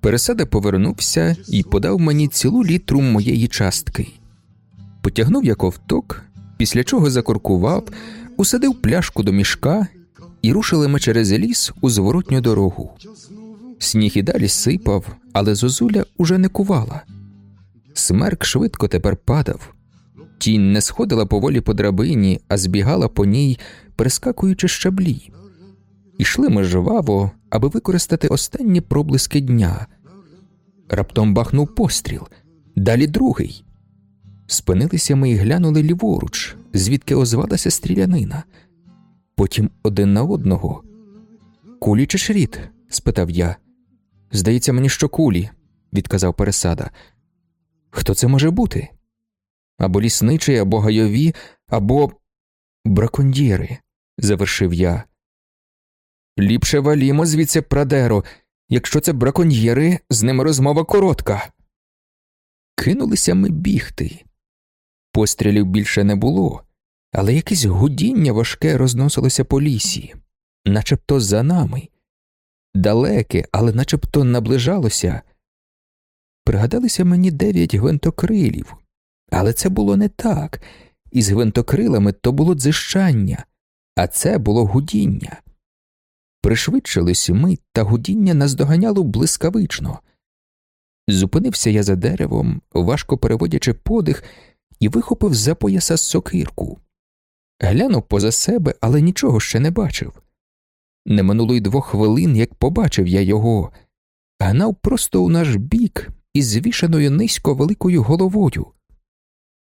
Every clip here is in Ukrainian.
Пересада повернувся і подав мені цілу літру моєї частки. Потягнув я ковток, після чого закуркував, усадив пляшку до мішка і рушили ми через ліс у зворотню дорогу. Сніг і далі сипав, але зозуля уже не кувала. Смерк швидко тепер падав. Тінь не сходила поволі по драбині, а збігала по ній, перескакуючи щаблі. Ішли ми жваво, аби використати останні проблиски дня. Раптом бахнув постріл, далі другий. Спинилися ми і глянули ліворуч, звідки озвалася стрілянина. Потім один на одного. Кулі чи шріт? спитав я. Здається мені, що кулі, відказав пересада. Хто це може бути? Або лісничий, або гайові, або браконьєри, завершив я. Ліпше валімо звідси прадеро. Якщо це браконьєри, з ними розмова коротка. Кинулися ми бігти. Пострілів більше не було, але якесь гудіння важке розносилося по лісі, начебто за нами. Далеке, але начебто наближалося. Пригадалися мені дев'ять гвинтокрилів, але це було не так. Із гвинтокрилами то було дзищання, а це було гудіння. Пришвидшились ми, та гудіння наздоганяло блискавично. Зупинився я за деревом, важко переводячи подих, і вихопив за пояса сокирку. Глянув поза себе, але нічого ще не бачив. Не минуло й двох хвилин, як побачив я його, гнав просто у наш бік із звішаною низько великою головою.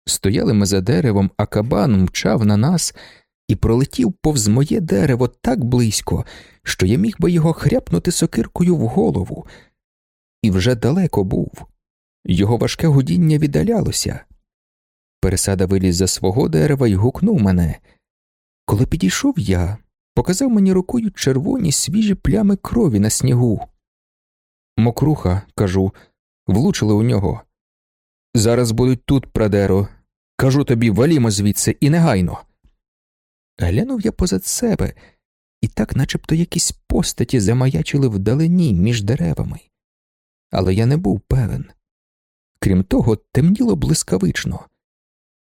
Стояли ми за деревом, а кабан мчав на нас і пролетів повз моє дерево так близько, що я міг би його хряпнути сокиркою в голову. І вже далеко був. Його важке гудіння віддалялося. Пересада виліз за свого дерева і гукнув мене. Коли підійшов я, показав мені рукою червоні свіжі плями крові на снігу. Мокруха, кажу, влучили у нього. Зараз будуть тут, прадеро. Кажу тобі, валімо звідси і негайно. Глянув я позад себе, і так начебто якісь постаті замаячили вдалині між деревами. Але я не був певен. Крім того, темніло блискавично.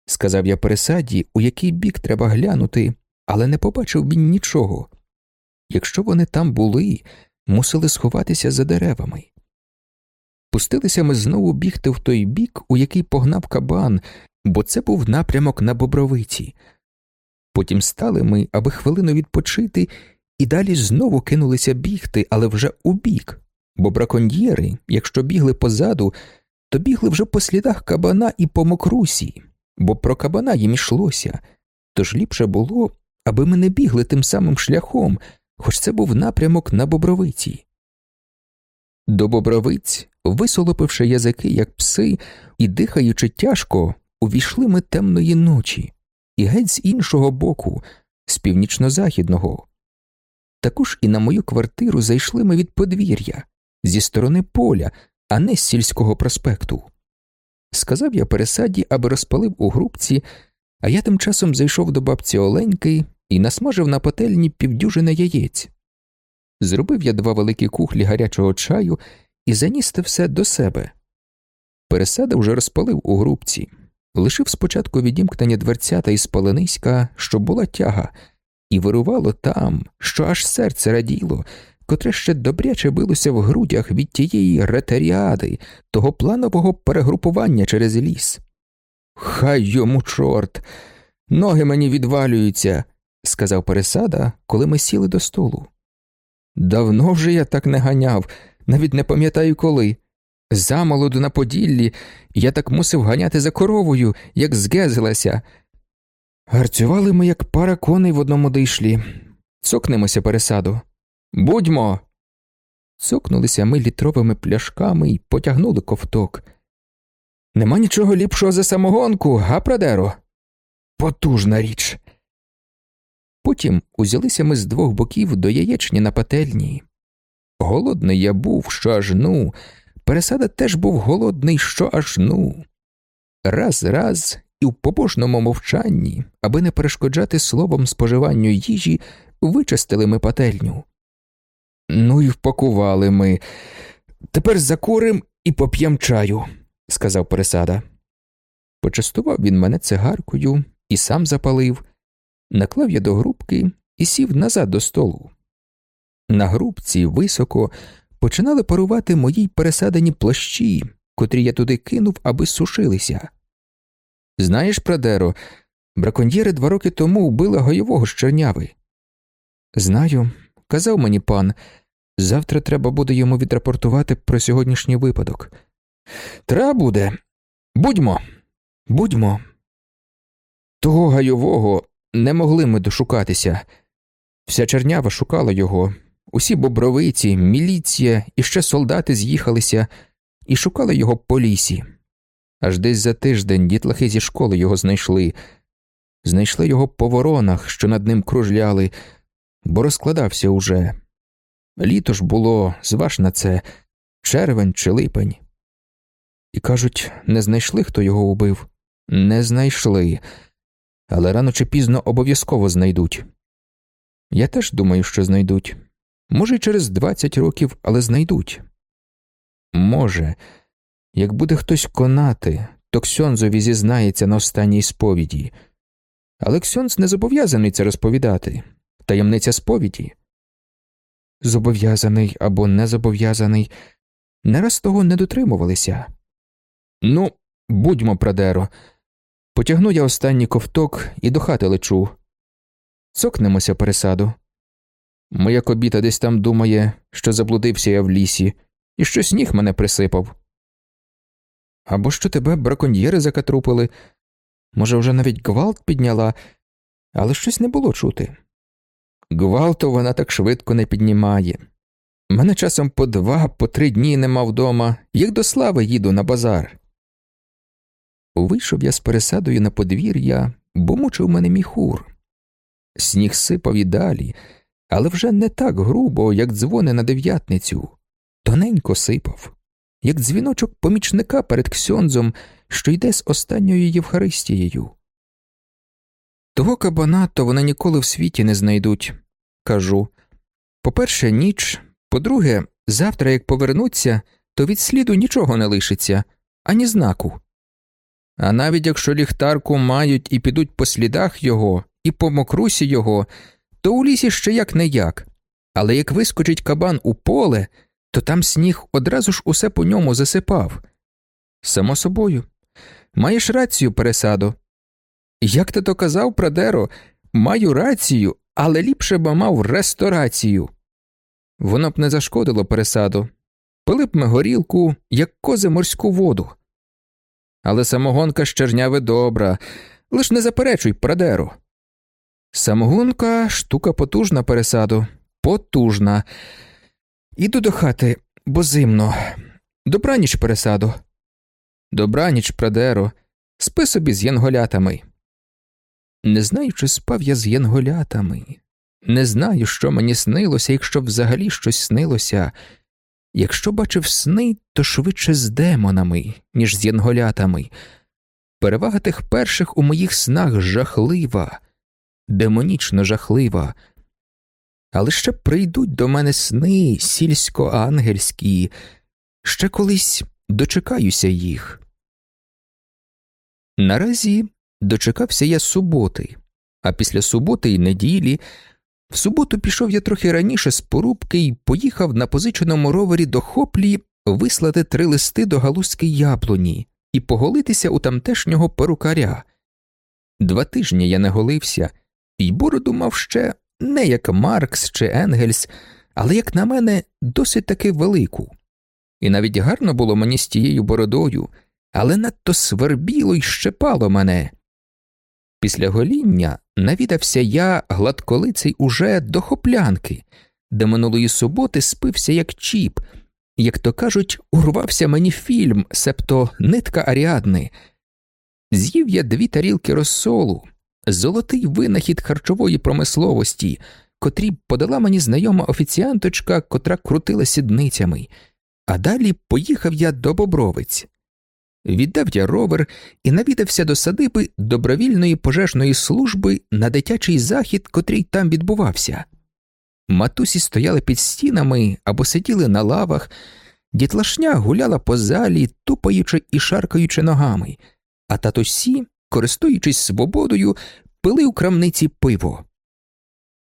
Сказав я пересаді, у який бік треба глянути, але не побачив він нічого. Якщо вони там були, мусили сховатися за деревами. Пустилися ми знову бігти в той бік, у який погнав кабан, бо це був напрямок на бобровиці. Потім стали ми, аби хвилину відпочити, і далі знову кинулися бігти, але вже у бік, бо браконьєри, якщо бігли позаду, то бігли вже по слідах кабана і по мокрусі, бо про кабана їм ішлося, тож ліпше було, аби ми не бігли тим самим шляхом, хоч це був напрямок на бобровиці. До бобровиць, висолопивши язики, як пси, і дихаючи тяжко, увійшли ми темної ночі, і геть з іншого боку, з північно-західного. Також і на мою квартиру зайшли ми від подвір'я, зі сторони поля, а не з сільського проспекту. Сказав я пересаді, аби розпалив у грубці, а я тим часом зайшов до бабці Оленьки і насмажив на пательні півдюжини яєць. Зробив я два великі кухлі гарячого чаю і заніс те все до себе. Пересада вже розпалив у грубці, лишив спочатку відімкнення дверцята із палениська, щоб була тяга, і вирувало там, що аж серце раділо, котре ще добряче билося в грудях від тієї ретаріади, того планового перегрупування через ліс. Хай йому чорт, ноги мені відвалюються, сказав пересада, коли ми сіли до столу. Давно вже я так не ганяв, навіть не пам'ятаю коли. Замолоду на Поділлі я так мусив ганяти за коровою, як згезилася. Гарцювали ми, як пара коней в одному дійшлі. Цокнемося пересаду. Будьмо. Цокнулися ми літровими пляшками і потягнули ковток. Нема нічого ліпшого за самогонку, га, Прадеро? Потужна річ. Потім узялися ми з двох боків до яєчні на пательні. Голодний я був, що аж ну, пересада теж був голодний, що аж ну. Раз раз і в побожному мовчанні, аби не перешкоджати словом споживанню їжі, вичистили ми пательню. Ну і впакували ми. Тепер закурим і поп'єм чаю, сказав пересада. Почастував він мене цигаркою і сам запалив, наклав я до грубки і сів назад до столу. На грубці високо починали парувати мої пересадані плащі, котрі я туди кинув, аби сушилися. Знаєш, Прадеро, браконьєри два роки тому вбили гойового з черняви. Знаю, казав мені пан, завтра треба буде йому відрапортувати про сьогоднішній випадок. Треба буде. Будьмо, будьмо. Того гайового не могли ми дошукатися. Вся чернява шукала його, усі бобровиці, міліція і ще солдати з'їхалися і шукали його по лісі. Аж десь за тиждень дітлахи зі школи його знайшли, знайшли його по воронах, що над ним кружляли, бо розкладався уже. Літо ж було, зваж на це, червень чи липень. І кажуть, не знайшли, хто його убив? Не знайшли, але рано чи пізно обов'язково знайдуть. Я теж думаю, що знайдуть. Може, й через двадцять років, але знайдуть. Може, як буде хтось конати, то Ксьонзові зізнається на останній сповіді. Але Ксьонз не зобов'язаний це розповідати. Таємниця сповіді. Зобов'язаний або не зобов'язаний, не раз того не дотримувалися. Ну, будьмо, Прадеро. Потягну я останній ковток і до хати лечу. Цокнемося пересаду. Моя кобіта десь там думає, що заблудився я в лісі, і що сніг мене присипав. Або що тебе браконьєри закатрупили, може, вже навіть гвалт підняла, але щось не було чути. Гвалту вона так швидко не піднімає. Мене часом по два, по три дні нема вдома, як до слави їду на базар. Вийшов я з пересадою на подвір'я, бо мучив мене міхур. Сніг сипав і далі, але вже не так грубо, як дзвони на дев'ятницю, тоненько сипав, як дзвіночок помічника перед Ксьонзом, що йде з останньою Євхаристією. Того кабана то вони ніколи в світі не знайдуть, кажу. По-перше, ніч, по-друге, завтра, як повернуться, то від сліду нічого не лишиться, ані знаку. А навіть якщо ліхтарку мають і підуть по слідах його, і по мокрусі його, то у лісі ще як не як. Але як вискочить кабан у поле, то там сніг одразу ж усе по ньому засипав. Само собою, маєш рацію, пересадо. Як ти то казав, Прадеро, маю рацію, але ліпше б мав ресторацію. Воно б не зашкодило пересаду. Пили б ми горілку, як кози морську воду. Але самогонка з черняви добра, лиш не заперечуй, Прадеро. Самогонка штука потужна пересаду, потужна. Іду до хати, бо зимно. Добраніч пересаду. Добраніч, Прадеро, спи собі з янголятами. Не знаю, чи спав я з янголятами, не знаю, що мені снилося, якщо взагалі щось снилося. Якщо бачив сни, то швидше з демонами, ніж з янголятами. Перевага тих перших у моїх снах жахлива, демонічно жахлива. Але ще прийдуть до мене сни сільсько-ангельські, ще колись дочекаюся їх. Наразі дочекався я суботи, а після суботи й неділі. В суботу пішов я трохи раніше з порубки і поїхав на позиченому ровері до хоплі вислати три листи до галузької яблуні і поголитися у тамтешнього перукаря. Два тижні я не голився, і бороду мав ще не як Маркс чи Енгельс, але, як на мене, досить таки велику. І навіть гарно було мені з тією бородою, але надто свербіло й щепало мене. Після гоління навідався я гладколиций уже до хоплянки, де минулої суботи спився як чіп, як то кажуть, урвався мені фільм, себто нитка Аріадни. З'їв я дві тарілки розсолу, золотий винахід харчової промисловості, котрі подала мені знайома офіціанточка, котра крутила сідницями, а далі поїхав я до Бобровиць. Віддав я ровер і навідався до садиби добровільної пожежної служби на дитячий захід, котрий там відбувався. Матусі стояли під стінами або сиділи на лавах, дітлашня гуляла по залі, тупаючи і шаркаючи ногами, а татусі, користуючись свободою, пили у крамниці пиво.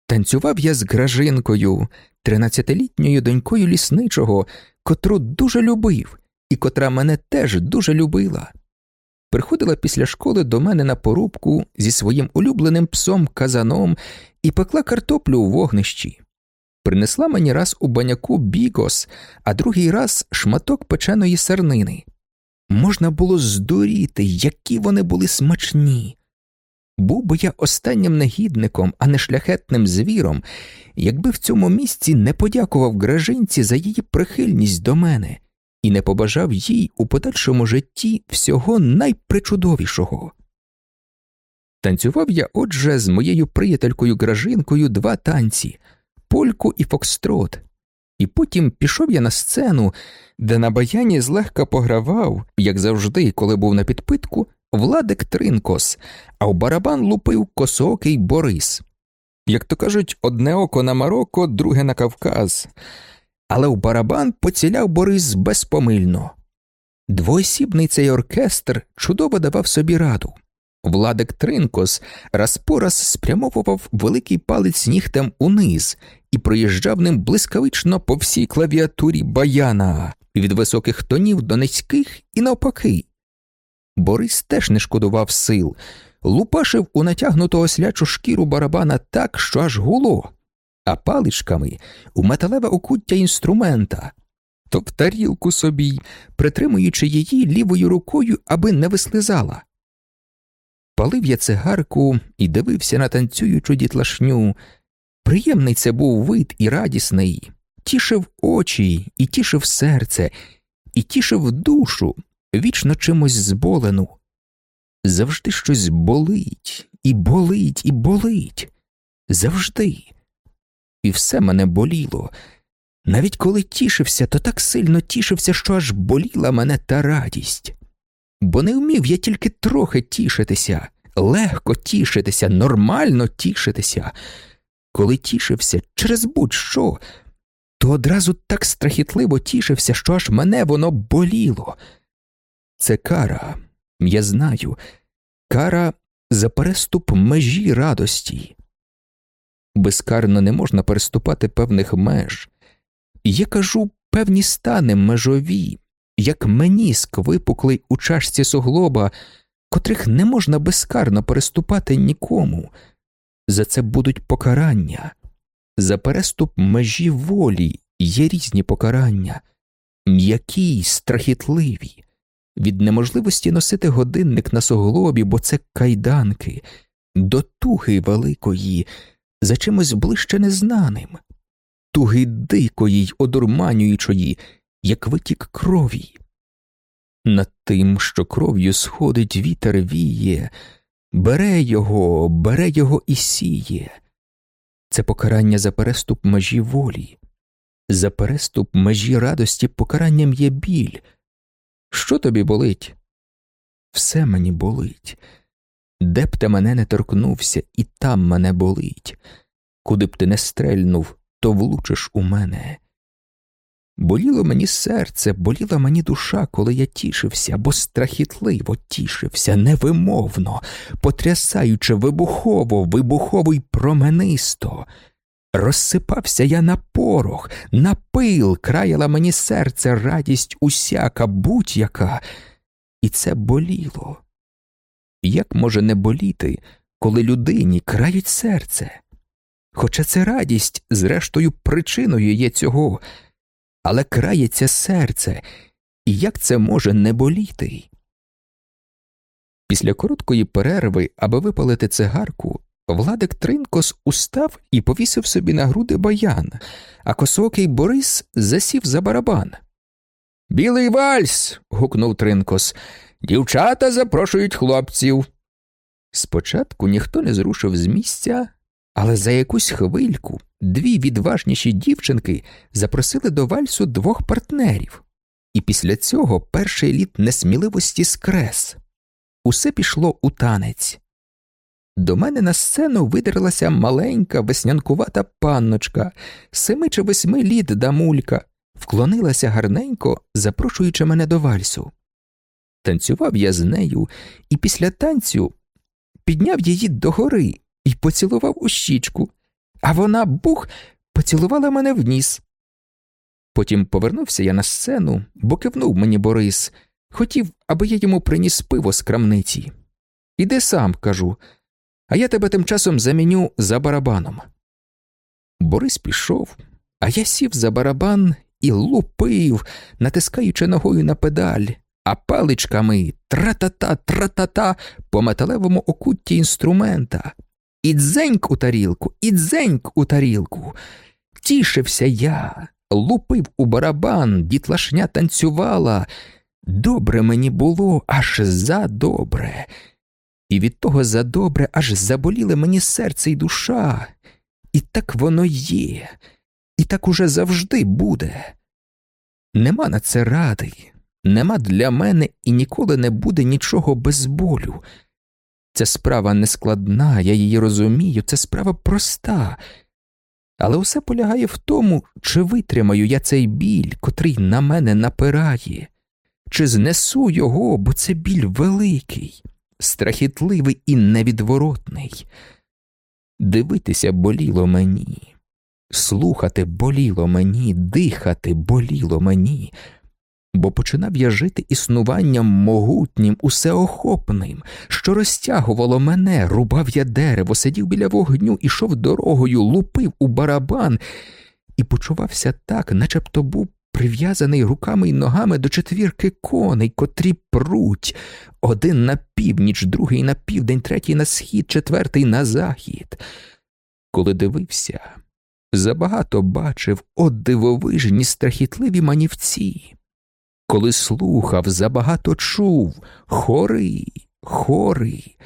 Танцював я з Гражинкою, тринадцятилітньою донькою лісничого, котру дуже любив і котра мене теж дуже любила. Приходила після школи до мене на порубку зі своїм улюбленим псом казаном і пекла картоплю у вогнищі. Принесла мені раз у баняку бігос, а другий раз шматок печеної сернини. Можна було здуріти, які вони були смачні. Був би я останнім негідником, а не шляхетним звіром, якби в цьому місці не подякував Гражинці за її прихильність до мене і не побажав їй у подальшому житті всього найпричудовішого. Танцював я отже з моєю приятелькою Гражинкою два танці польку і фокстрот, і потім пішов я на сцену, де на баяні злегка погравав, як завжди, коли був на підпитку, Владик Тринкос, а в барабан лупив косоокий Борис. Як то кажуть, одне око на Марокко, друге на Кавказ, але в барабан поціляв Борис безпомильно. Двоосібний цей оркестр чудово давав собі раду. Владик Тринкос раз по раз спрямовував великий палець нігтем униз і проїжджав ним блискавично по всій клавіатурі баяна від високих тонів до низьких і навпаки. Борис теж не шкодував сил, лупашив у натягнуту ослячу шкіру барабана так, що аж гуло, а паличками у металеве окуття інструмента, то в тарілку собі, притримуючи її лівою рукою, аби не вислизала. Палив я цигарку і дивився на танцюючу дітлашню. Приємний це був вид і радісний, тішив очі, і тішив серце, і тішив душу, вічно чимось зболену. Завжди щось болить, і болить, і болить. Завжди. І все мене боліло. Навіть коли тішився, то так сильно тішився, що аж боліла мене та радість. Бо не вмів я тільки трохи тішитися, легко тішитися, нормально тішитися. Коли тішився через будь-що, то одразу так страхітливо тішився, що аж мене воно боліло. Це кара, я знаю, кара за переступ межі радості. Безкарно не можна переступати певних меж. Я кажу певні стани межові, як меніск випуклий у чашці суглоба, котрих не можна безкарно переступати нікому. За це будуть покарання, за переступ межі волі є різні покарання, м'які, страхітливі від неможливості носити годинник на суглобі, бо це кайданки, до туги великої, за чимось ближче незнаним, туги дикої й одурманюючої, як витік крові. Над тим, що кров'ю сходить вітер віє, бере його, бере його і сіє. Це покарання за переступ межі волі, за переступ межі радості покаранням є біль. Що тобі болить? Все мені болить. Де б ти мене не торкнувся, і там мене болить. Куди б ти не стрельнув, то влучиш у мене. Боліло мені серце, боліла мені душа, коли я тішився, бо страхітливо тішився, невимовно, потрясаючи вибухово, вибухово й променисто. Розсипався я на порох, на пил, краяла мені серце радість усяка, будь-яка, і це боліло. Як може не боліти, коли людині крають серце? Хоча це радість, зрештою, причиною є цього, але крається серце, і як це може не боліти? Після короткої перерви, аби випалити цигарку, Владик Тринкос устав і повісив собі на груди баян, а косокий Борис засів за барабан. Білий вальс. гукнув Тринкос. Дівчата запрошують хлопців. Спочатку ніхто не зрушив з місця, але за якусь хвильку дві відважніші дівчинки запросили до вальсу двох партнерів, і після цього перший літ несміливості скрес. Усе пішло у танець. До мене на сцену видерлася маленька веснянкувата панночка, семи чи восьми літ дамулька, вклонилася гарненько, запрошуючи мене до вальсу. Танцював я з нею, і після танцю підняв її догори і поцілував у щічку, а вона бух поцілувала мене в ніс. Потім повернувся я на сцену, бо кивнув мені Борис, хотів, аби я йому приніс пиво з крамниці. Іди сам, кажу, а я тебе тим часом заміню за барабаном. Борис пішов, а я сів за барабан і лупив, натискаючи ногою на педаль, а паличками тра-та-та, тра-та-та по металевому окутті інструмента. І дзеньк у тарілку, і дзеньк у тарілку. Тішився я, лупив у барабан, дітлашня танцювала. Добре мені було, аж задобре. І від того задобре аж заболіли мені серце і душа. І так воно є, і так уже завжди буде. Нема на це ради, нема для мене і ніколи не буде нічого без болю. Ця справа не складна, я її розумію, це справа проста, але усе полягає в тому, чи витримаю я цей біль, котрий на мене напирає, чи знесу його, бо це біль великий, страхітливий і невідворотний. Дивитися боліло мені, слухати боліло мені, дихати боліло мені бо починав я жити існуванням могутнім, усеохопним, що розтягувало мене, рубав я дерево, сидів біля вогню, ішов дорогою, лупив у барабан і почувався так, начебто був прив'язаний руками й ногами до четвірки коней, котрі пруть, один на північ, другий на південь, третій на схід, четвертий на захід. Коли дивився, забагато бачив от дивовижні страхітливі манівці коли слухав, забагато чув хорий, хорий.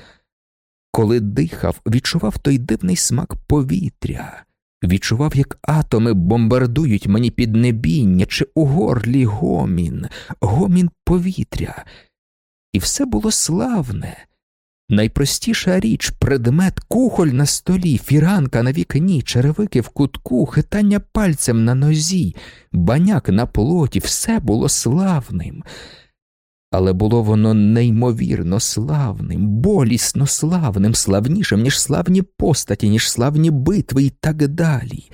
коли дихав, відчував той дивний смак повітря, відчував, як атоми бомбардують мені піднебіння чи у горлі гомін, гомін повітря, і все було славне. Найпростіша річ предмет, кухоль на столі, фіранка на вікні, черевики в кутку, хитання пальцем на нозі, баняк на плоті, все було славним. Але було воно неймовірно славним, болісно славним, славнішим, ніж славні постаті, ніж славні битви і так далі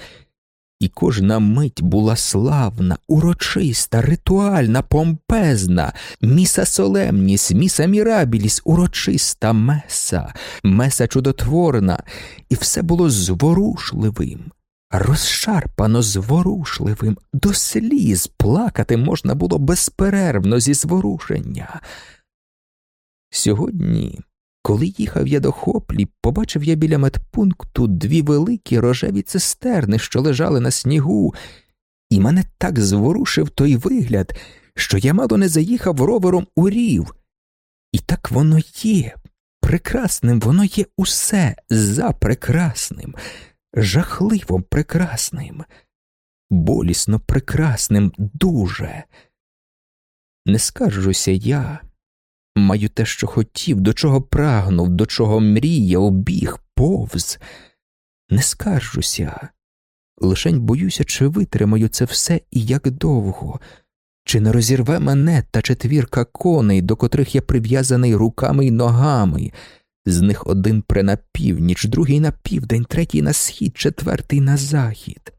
і кожна мить була славна, урочиста, ритуальна, помпезна, міса солемніс, міса мірабіліс, урочиста меса, меса чудотворна, і все було зворушливим. Розшарпано зворушливим, до сліз плакати можна було безперервно зі зворушення. Сьогодні коли їхав я до хоплі, побачив я біля медпункту дві великі рожеві цистерни, що лежали на снігу, і мене так зворушив той вигляд, що я мало не заїхав ровером у рів. І так воно є, прекрасним воно є усе за прекрасним, жахливо прекрасним, болісно прекрасним, дуже. Не скаржуся я. Маю те, що хотів, до чого прагнув, до чого мріяв, біг, повз. Не скаржуся, лишень боюся, чи витримаю це все і як довго, чи не розірве мене та четвірка коней, до котрих я прив'язаний руками й ногами, з них один пре на північ, другий на південь, третій на схід, четвертий на захід.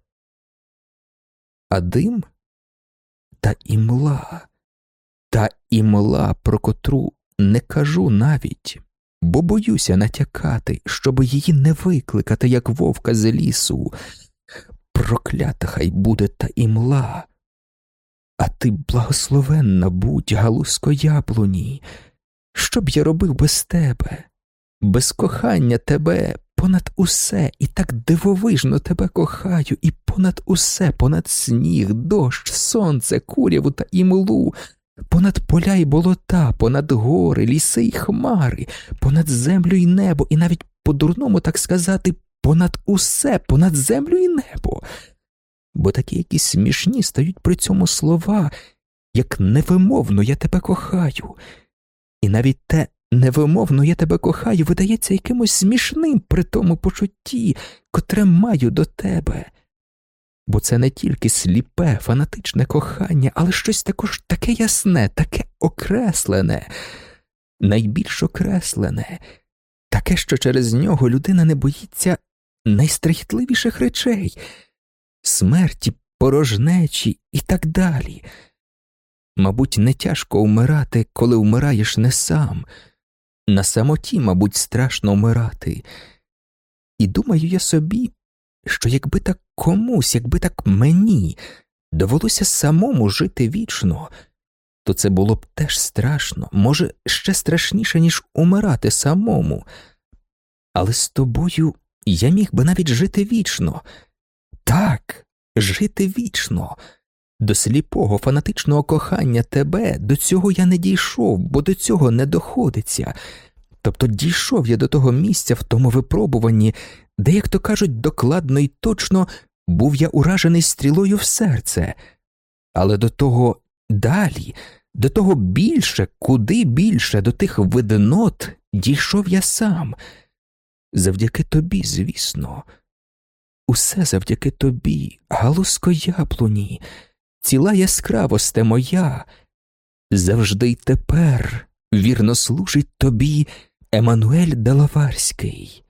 А дим? Та імла та імла, про котру не кажу навіть, бо боюся натякати, щоб її не викликати, як вовка з лісу. Проклята хай буде та імла. А ти благословенна будь, галузко яблуні, що б я робив без тебе, без кохання тебе, понад усе, і так дивовижно тебе кохаю, і понад усе, понад сніг, дощ, сонце, куряву та імлу, понад поля й болота, понад гори, ліси й хмари, понад землю й небо, і навіть по-дурному так сказати, понад усе, понад землю і небо. Бо такі якісь смішні стають при цьому слова, як невимовно я тебе кохаю, і навіть те невимовно я тебе кохаю видається якимось смішним при тому почутті, котре маю до тебе. Бо це не тільки сліпе, фанатичне кохання, але щось також таке ясне, таке окреслене, найбільш окреслене, таке, що через нього людина не боїться найстрахітливіших речей, смерті, порожнечі і так далі. Мабуть, не тяжко вмирати, коли вмираєш не сам, на самоті, мабуть, страшно вмирати. І думаю я собі, що якби так комусь, якби так мені довелося самому жити вічно, то це було б теж страшно, може, ще страшніше, ніж умирати самому. Але з тобою я міг би навіть жити вічно. Так, жити вічно. До сліпого фанатичного кохання тебе до цього я не дійшов, бо до цього не доходиться. Тобто дійшов я до того місця в тому випробуванні, де, як то кажуть, докладно і точно був я уражений стрілою в серце, але до того далі, до того більше, куди більше, до тих виднот дійшов я сам. Завдяки тобі, звісно, усе завдяки тобі, галузко яблуні, ціла яскравосте моя, завжди й тепер вірно служить тобі Еммануель Делаварський.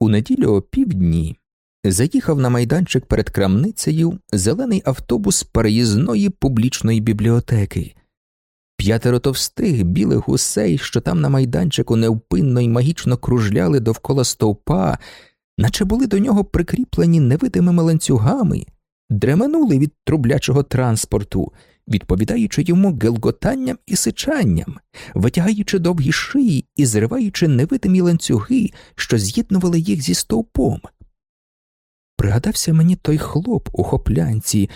У неділю о півдні заїхав на майданчик перед крамницею зелений автобус переїзної публічної бібліотеки. П'ятеро товстих білих гусей, що там на майданчику невпинно й магічно кружляли довкола стовпа, наче були до нього прикріплені невидимими ланцюгами, дременули від трублячого транспорту, відповідаючи йому гелготанням і сичанням, витягаючи довгі шиї і зриваючи невидимі ланцюги, що з'єднували їх зі стовпом. Пригадався мені той хлоп у хоплянці,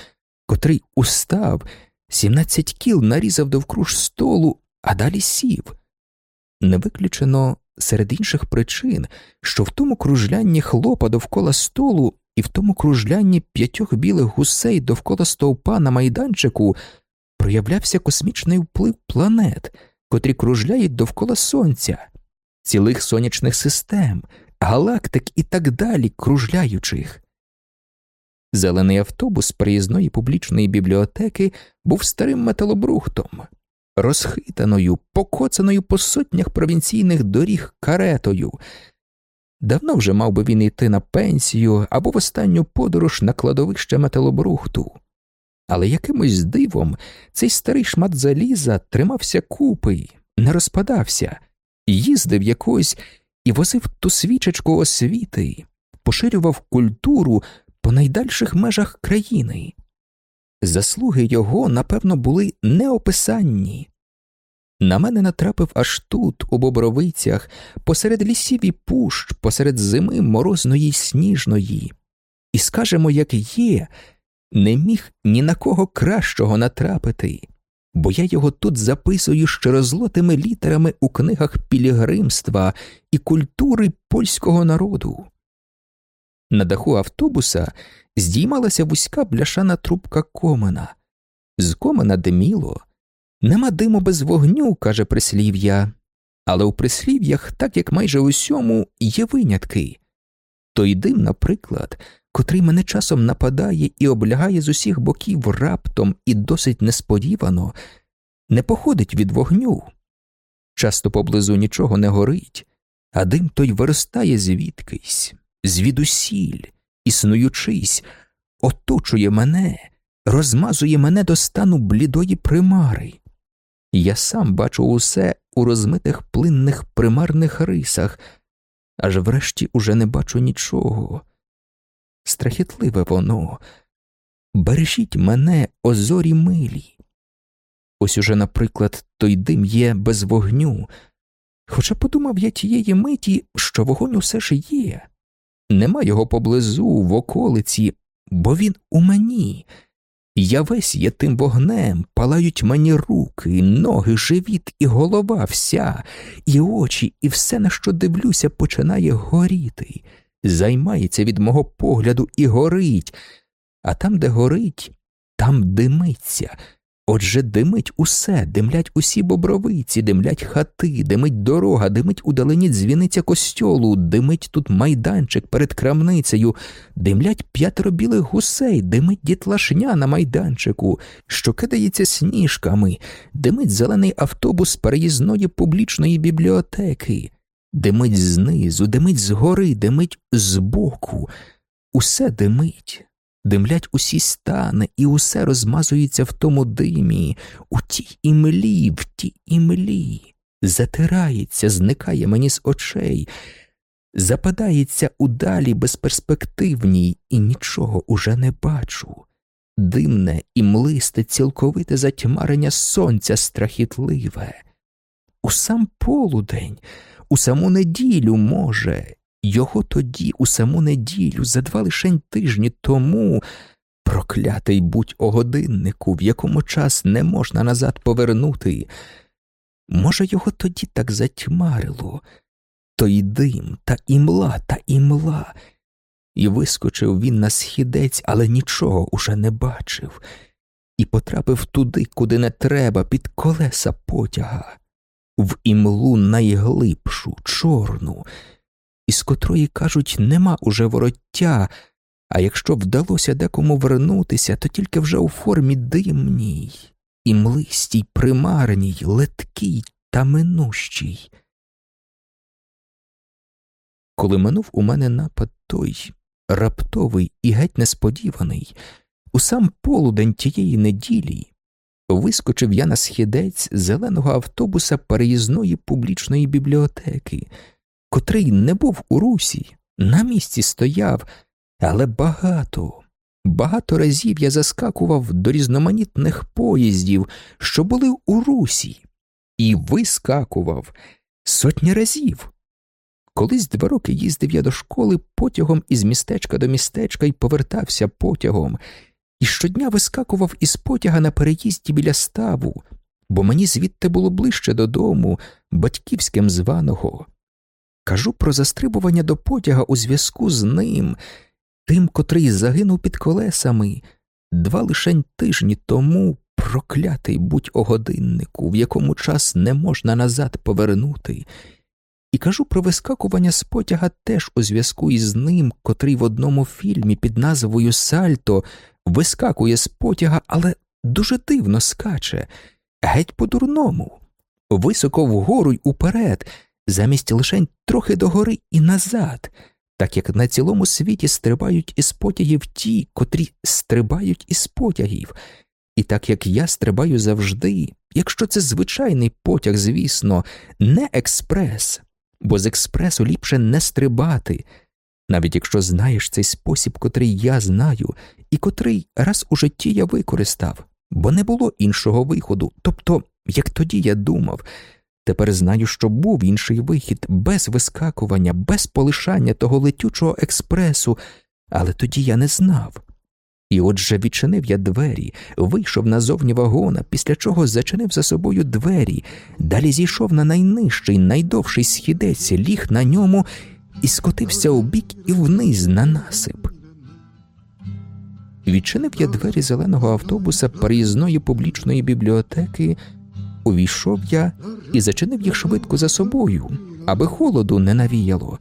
котрий устав, сімнадцять кіл нарізав довкруж столу, а далі сів. Не виключено серед інших причин, що в тому кружлянні хлопа довкола столу і в тому кружлянні п'ятьох білих гусей довкола стовпа на майданчику проявлявся космічний вплив планет, котрі кружляють довкола Сонця, цілих сонячних систем, галактик і так далі кружляючих. Зелений автобус приїзної публічної бібліотеки був старим металобрухтом, розхитаною, покоцаною по сотнях провінційних доріг каретою. Давно вже мав би він йти на пенсію або в останню подорож на кладовище металобрухту. Але якимось дивом цей старий шмат заліза тримався купи, не розпадався, їздив якось і возив ту свічечку освіти, поширював культуру по найдальших межах країни. Заслуги його, напевно, були неописанні. На мене натрапив аж тут, у бобровицях, посеред лісів і пущ, посеред зими морозної й сніжної, і скажемо, як є, не міг ні на кого кращого натрапити, бо я його тут записую щирозлотими літерами у книгах пілігримства і культури польського народу. На даху автобуса здіймалася вузька бляшана трубка комена. З комена диміло. Нема диму без вогню, каже прислів'я, але у прислів'ях, так як майже усьому, є винятки. Той дим, наприклад, котрий мене часом нападає і облягає з усіх боків раптом і досить несподівано, не походить від вогню. Часто поблизу нічого не горить, а дим той виростає звідкись, звідусіль, існуючись, оточує мене, розмазує мене до стану блідої примари. Я сам бачу усе у розмитих плинних примарних рисах, аж врешті уже не бачу нічого. Страхітливе воно, бережіть мене, озорі милі. Ось уже, наприклад, той дим є без вогню, Хоча подумав я тієї миті, що вогонь усе ж є, нема його поблизу, в околиці, бо він у мені. Я весь є тим вогнем, палають мені руки, ноги, живіт і голова вся, і очі, і все, на що дивлюся, починає горіти, займається від мого погляду і горить, а там, де горить, там димиться. Отже, димить усе, димлять усі бобровиці, димлять хати, димить дорога, димить удалені дзвіниця костьолу, димить тут майданчик перед крамницею, димлять п'ятеро білих гусей, димить дітлашня на майданчику, що кидається сніжками, димить зелений автобус переїзної публічної бібліотеки, димить знизу, димить згори, димить збоку, усе димить. Димлять усі стани, і усе розмазується в тому димі, у тій імлі, в тій імлі, затирається, зникає мені з очей, западається удалі безперспективній, і нічого уже не бачу. Димне і млисте, цілковите затьмарення сонця страхітливе. У сам полудень, у саму неділю, може, його тоді, у саму неділю, за два лишень тижні тому, проклятий будь о годиннику, в якому час не можна назад повернути. Може, його тоді так затьмарило, той дим та імла та імла. І вискочив він на східець, але нічого уже не бачив, і потрапив туди, куди не треба, під колеса потяга, в імлу найглибшу, чорну із котрої, кажуть, нема уже вороття, а якщо вдалося декому вернутися, то тільки вже у формі димній, і млистій, примарній, леткій та минущій. Коли минув у мене напад той раптовий і геть несподіваний, у сам полудень тієї неділі вискочив я на східець зеленого автобуса переїзної публічної бібліотеки котрий не був у русі, на місці стояв, але багато, багато разів я заскакував до різноманітних поїздів, що були у русі, і вискакував сотні разів. Колись два роки їздив я до школи потягом із містечка до містечка і повертався потягом, і щодня вискакував із потяга на переїзді біля ставу, бо мені звідти було ближче додому, батьківським званого. Кажу про застрибування до потяга у зв'язку з ним, тим, котрий загинув під колесами, два лишень тижні тому проклятий будь о годиннику, в якому час не можна назад повернути, і кажу про вискакування з потяга теж у зв'язку із ним, котрий в одному фільмі під назвою Сальто вискакує з потяга, але дуже дивно скаче, геть по дурному, високо вгору й уперед замість лишень трохи догори і назад, так як на цілому світі стрибають із потягів ті, котрі стрибають із потягів, і так як я стрибаю завжди, якщо це звичайний потяг, звісно, не експрес, бо з експресу ліпше не стрибати. Навіть якщо знаєш цей спосіб, котрий я знаю, і котрий раз у житті я використав, бо не було іншого виходу, тобто, як тоді я думав, Тепер знаю, що був інший вихід, без вискакування, без полишання того летючого експресу, але тоді я не знав. І отже відчинив я двері, вийшов назовні вагона, після чого зачинив за собою двері, далі зійшов на найнижчий, найдовший східець, ліг на ньому і скотився у бік і вниз на насип. Відчинив я двері зеленого автобуса переїзної публічної бібліотеки. Увійшов я і зачинив їх швидко за собою, аби холоду не навіяло.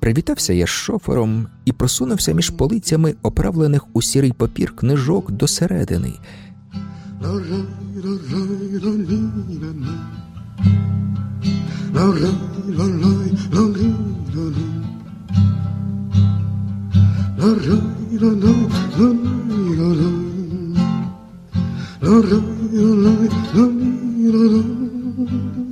Привітався я з шофером і просунувся між полицями, оправлених у сірий папір книжок до середини. Mm-hmm.